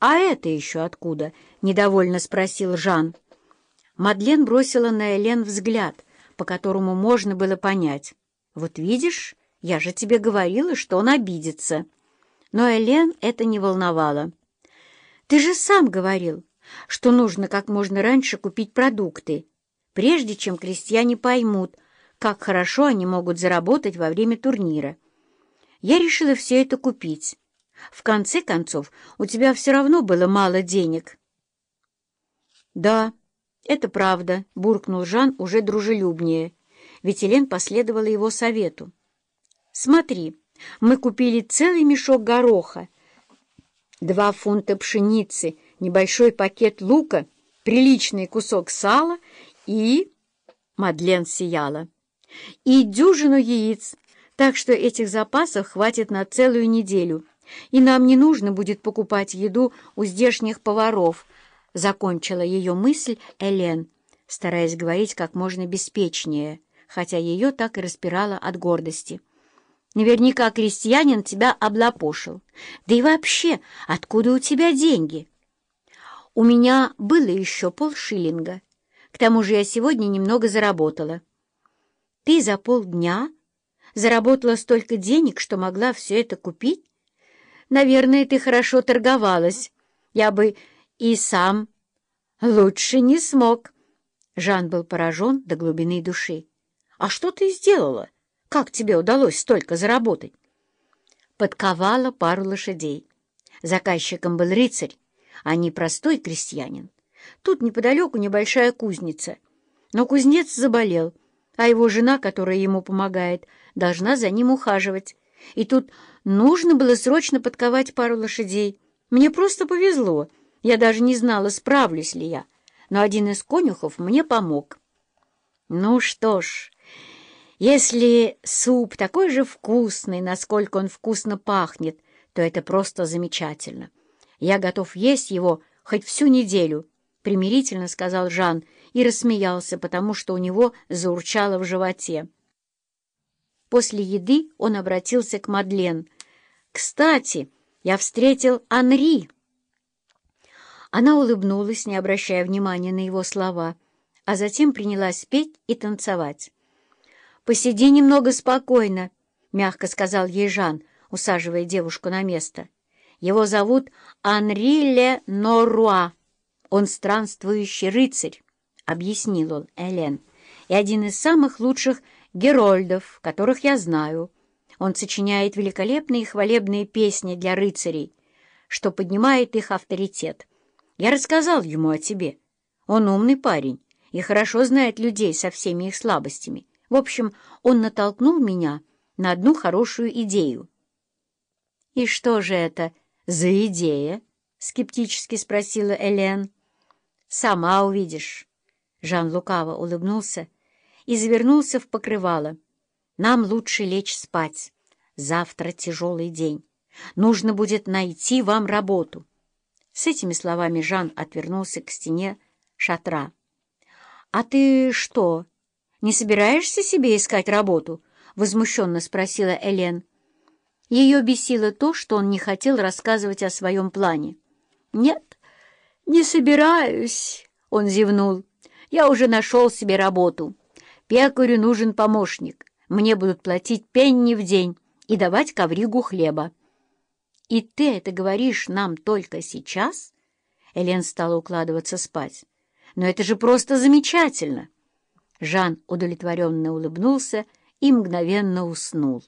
«А это еще откуда?» — недовольно спросил Жан. Мадлен бросила на Элен взгляд, по которому можно было понять. «Вот видишь, я же тебе говорила, что он обидится». Но Элен это не волновало. «Ты же сам говорил, что нужно как можно раньше купить продукты, прежде чем крестьяне поймут, как хорошо они могут заработать во время турнира. Я решила все это купить. В конце концов, у тебя все равно было мало денег». «Да, это правда», — буркнул Жан уже дружелюбнее, ведь Елен последовала его совету. «Смотри, мы купили целый мешок гороха, два фунта пшеницы, небольшой пакет лука, приличный кусок сала и...» Мадлен сияла. «И дюжину яиц, так что этих запасов хватит на целую неделю» и нам не нужно будет покупать еду у здешних поваров», — закончила ее мысль Элен, стараясь говорить как можно беспечнее, хотя ее так и распирало от гордости. «Наверняка крестьянин тебя облапошил. Да и вообще, откуда у тебя деньги?» «У меня было еще полшиллинга. К тому же я сегодня немного заработала». «Ты за полдня заработала столько денег, что могла все это купить?» Наверное, ты хорошо торговалась. Я бы и сам лучше не смог. Жан был поражен до глубины души. «А что ты сделала? Как тебе удалось столько заработать?» Подковала пару лошадей. Заказчиком был рыцарь, а не простой крестьянин. Тут неподалеку небольшая кузница. Но кузнец заболел, а его жена, которая ему помогает, должна за ним ухаживать. И тут нужно было срочно подковать пару лошадей. Мне просто повезло. Я даже не знала, справлюсь ли я. Но один из конюхов мне помог. Ну что ж, если суп такой же вкусный, насколько он вкусно пахнет, то это просто замечательно. Я готов есть его хоть всю неделю, — примирительно сказал Жан и рассмеялся, потому что у него заурчало в животе. После еды он обратился к Мадлен. «Кстати, я встретил Анри!» Она улыбнулась, не обращая внимания на его слова, а затем принялась петь и танцевать. «Посиди немного спокойно», — мягко сказал ей Жан, усаживая девушку на место. «Его зовут Анри Ле Норуа. Он странствующий рыцарь», — объяснил он Элен, «и один из самых лучших герольдов, которых я знаю. Он сочиняет великолепные хвалебные песни для рыцарей, что поднимает их авторитет. Я рассказал ему о тебе. Он умный парень и хорошо знает людей со всеми их слабостями. В общем, он натолкнул меня на одну хорошую идею. «И что же это за идея?» — скептически спросила Элен. «Сама увидишь». Жан лукаво улыбнулся и завернулся в покрывало. «Нам лучше лечь спать. Завтра тяжелый день. Нужно будет найти вам работу». С этими словами Жан отвернулся к стене шатра. «А ты что, не собираешься себе искать работу?» — возмущенно спросила Элен. Ее бесило то, что он не хотел рассказывать о своем плане. «Нет, не собираюсь», — он зевнул. «Я уже нашел себе работу». Пекарю нужен помощник. Мне будут платить пенни в день и давать ковригу хлеба. И ты это говоришь нам только сейчас? Элен стала укладываться спать. Но это же просто замечательно! Жан удовлетворенно улыбнулся и мгновенно уснул.